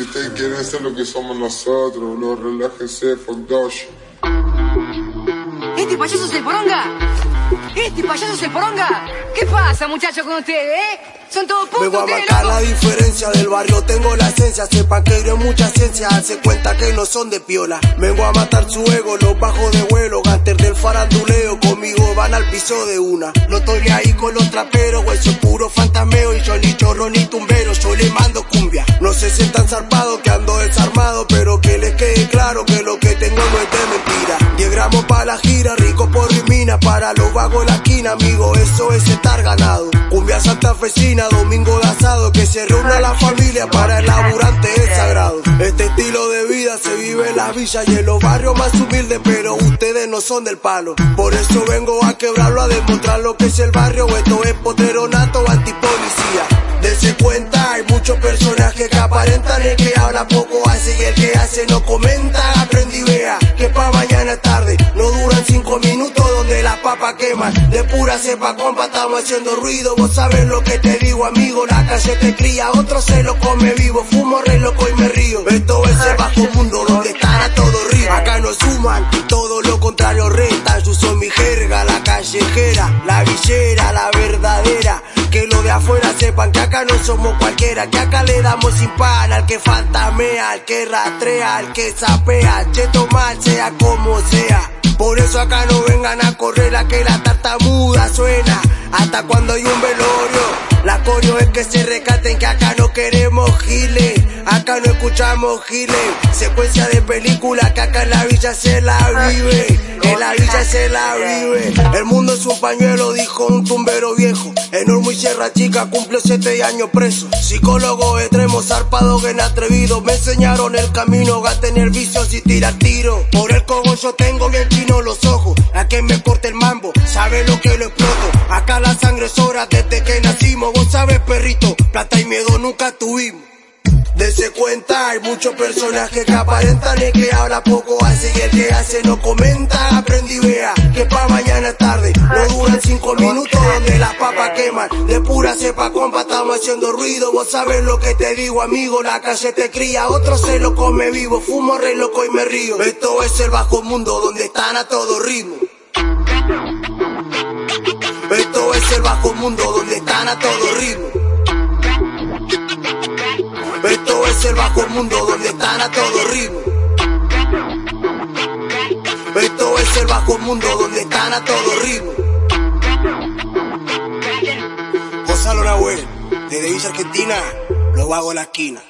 Si ustedes quieren ser lo que somos nosotros, no relájense, fuck dosh. ¿Este payaso es el poronga? ¿Este payaso es el poronga? ¿Qué pasa, muchachos, con ustedes, eh? Son todos putos Vengo a ustedes, marcar la diferencia del barrio, tengo la esencia, sepa que hay mucha ciencia, hace cuenta que no son de piola. Vengo a matar su ego, los bajo de vuelo, gánster del faranduleo, conmigo van al piso de una. No estoy ni ahí con los traperos, güey, soy puro fantameo y yo ni chorro ni tumbero, yo le mando cumbia. No se sientan zarpados que ando desarmado, pero que les quede claro que lo que tengo no es de mentira. 10 gramos para la gira, rico por rimina, para los vagos de la esquina, amigo, eso es estar ganado. Cumbia santafesina, domingo de asado, que se reúna la familia para el laburante es sagrado. Este estilo de vida se vive en las villas y en los barrios más humildes, pero ustedes no son del palo. Por eso vengo a quebrarlo, a demostrar lo que es el barrio, esto es potrero nato, antipolicía. Dese cuenta, hay muchos personajes que aparentan el que habla poco hace y el que hace no comenta. Aprendí vea que pa' mañana es tarde, no duran cinco minutos donde las papas queman. De pura cepa compa estamos haciendo ruido, vos sabes lo que te digo amigo, la calle te cría, otro se lo come vivo, fumo re loco y me río. Esto es el bajo mundo donde están a todo río. Acá no suman, todo lo contrario restan, yo soy mi jerga, la callejera, la villera, la acá no somos cualquiera, que acá le damos sin pan al que fantamea, al que rastrea, al que sapea, cheto mal sea como sea. Por eso acá no vengan a correr a que la tartamuda suena, hasta cuando hay un velorio. La corio es que se recaten que acá no queremos giles, no escuchamos giles. Secuencia de película que acá en la villa se la vive, en la villa se la vive. El mundo es un pañuelo, dijo un tumbero viejo. Enorme y sierra chica cumplió siete años preso. Psicólogo extremo, zarpado, bien atrevido. Me enseñaron el camino, a tener vicios y tirar tiro. Por el cogo yo tengo bien chino los ojos. A que me corte el mambo, sabe lo que lo exploto. Acá la sangre sobra desde que nacimos. Vos sabes, perrito, plata y miedo nunca tuvimos. Dese cuenta, hay muchos personajes que aparentan el que habla poco hace y el que hace no comenta. Aprendí vea que pa' mañana es tarde, no duran cinco minutos donde las papas queman. De pura cepa compa estamos haciendo ruido, vos sabes lo que te digo amigo, la calle te cría, otro se lo come vivo, fumo re loco y me río. Esto es el bajo mundo donde están a todo ritmo. Esto es el bajo mundo donde están a todo ritmo. Esto es el bajo mundo donde están a todo ritmo. Esto es el bajo mundo donde están a todo ritmo. Gonzalo Nahuel, desde Villa Argentina, lo hago en la esquina.